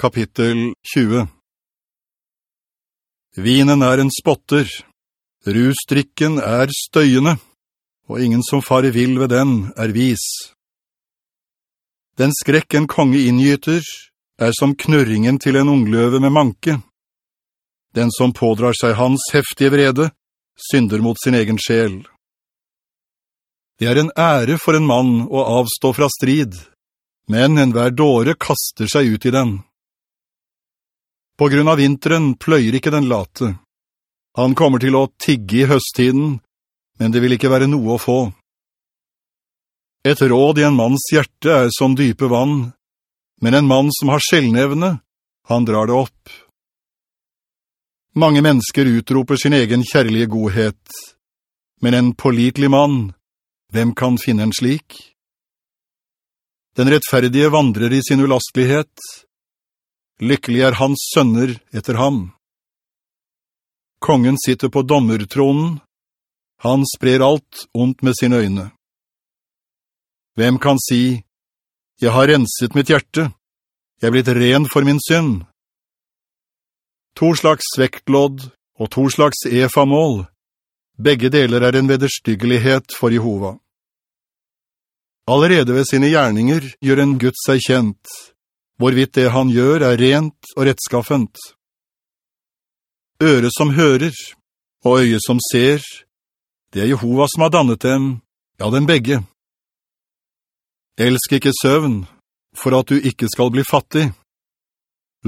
Kapittel 20 Vinen er en spotter, rusdrikken er støyende, og ingen som farer vill ved den er vis. Den skrekk en konge inngyter er som knurringen til en ungløve med manke. Den som pådrar seg hans heftige vrede, synder mot sin egen sjel. Det er en ære for en mann å avstå fra strid, men enhver dåre kaster seg ut i den. På grunn av vinteren pløyer ikke den late. Han kommer til å tigge i høsttiden, men det vil ikke være noe å få. Et råd i en manns hjerte er som dype vann, men en mann som har skjellnevne, han drar det opp. Mange mennesker utroper sin egen kjærlige godhet, men en pålitelig mann, hvem kan finne en slik? Den rettferdige vandrer i sin ulastlighet. Lykkelig er hans sønner etter ham. Kongen sitter på dommertronen. Han sprer alt ondt med sine øyne. Hvem kan si, «Jeg har renset mitt hjerte. Jeg er blitt ren for min synd.» To slags svektlodd og to slags efamål. Begge deler er en vederstyggelighet for Jehova. Allerede ved sine gjerninger gjør en Gud seg kjent, hvorvidt det han gjør er rent og rettskaffent. Øre som hører, og øye som ser, det er Jehova som har dannet dem, ja, dem begge. Elsk ikke søvn, for at du ikke skal bli fattig.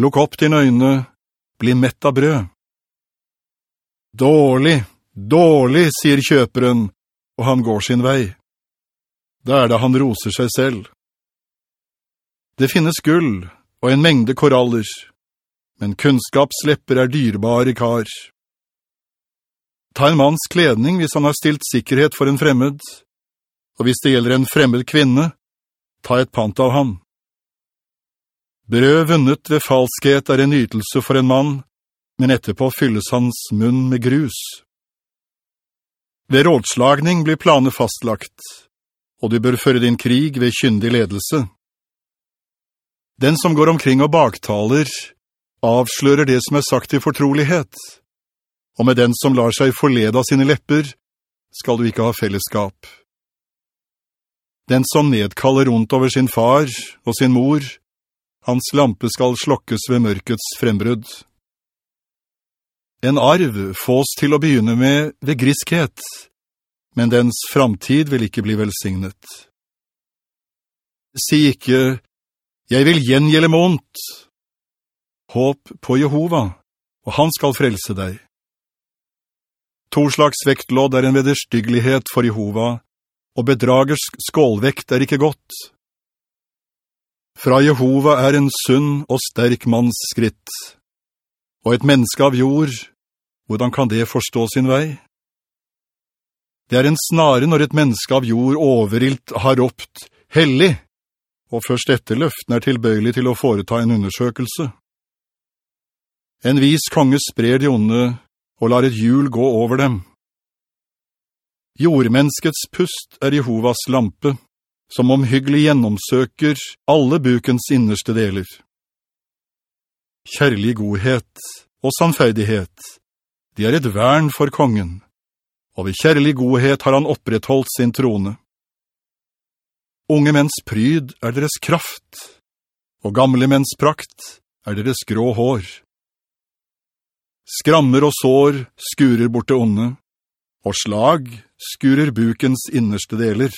Lukk opp dine øyne, bli mett av brød. Dårlig, dårlig, sier kjøperen, og han går sin vei da er det han roser seg selv. Det finnes gull og en mengde koraller, men kunnskapslepper er dyrbare kar. Ta en manns kledning hvis han har stilt sikkerhet for en fremmed, og hvis det gjelder en fremmed kvinne, ta et pant av ham. Brød vunnet ved falskhet er en ytelse for en mann, men etterpå fylles hans munn med grus. Ved rådslagning blir planer fastlagt, og du bør føre din krig ved kyndig ledelse. Den som går omkring og baktaler, avslører det som er sagt i fortrolighet, og med den som lar seg forlede av sine lepper, skal du ikke ha fellesskap. Den som nedkaller rundt over sin far og sin mor, hans lampe skal slokkes ved mørkets frembrudd. En arv fås til å begynne med ved griskhet, men dens framtid vil ikke bli velsignet. Si ikke, jeg vil gjengjelle månt. Håp på Jehova, og han skal frelse deg. To slags vektlodd er en vederstyggelighet for Jehova, og bedragersk skålvekt er ikke godt. Fra Jehova er en sunn og sterk manns skritt, og et menneske av jord, hvordan kan det forstå sin vei? Det er en snare når et menneske av jord overilt har ropt, «Hellig!» Og først etter løften er tilbøyelig til å foreta en undersøkelse. En vis konge sprer de onde og lar et hjul gå over dem. Jordmenneskets pust er Jehovas lampe, som omhyggelig gjennomsøker alle bukens innerste deler. Kjærlig godhet og sannferdighet, de er et vern for kongen og ved kjærlig godhet har han opprettholdt sin trone. Unge menns pryd er deres kraft, og gamle menns prakt er deres grå hår. Skrammer og sår skurer bort det onde, og slag skurer bukens innerste deler.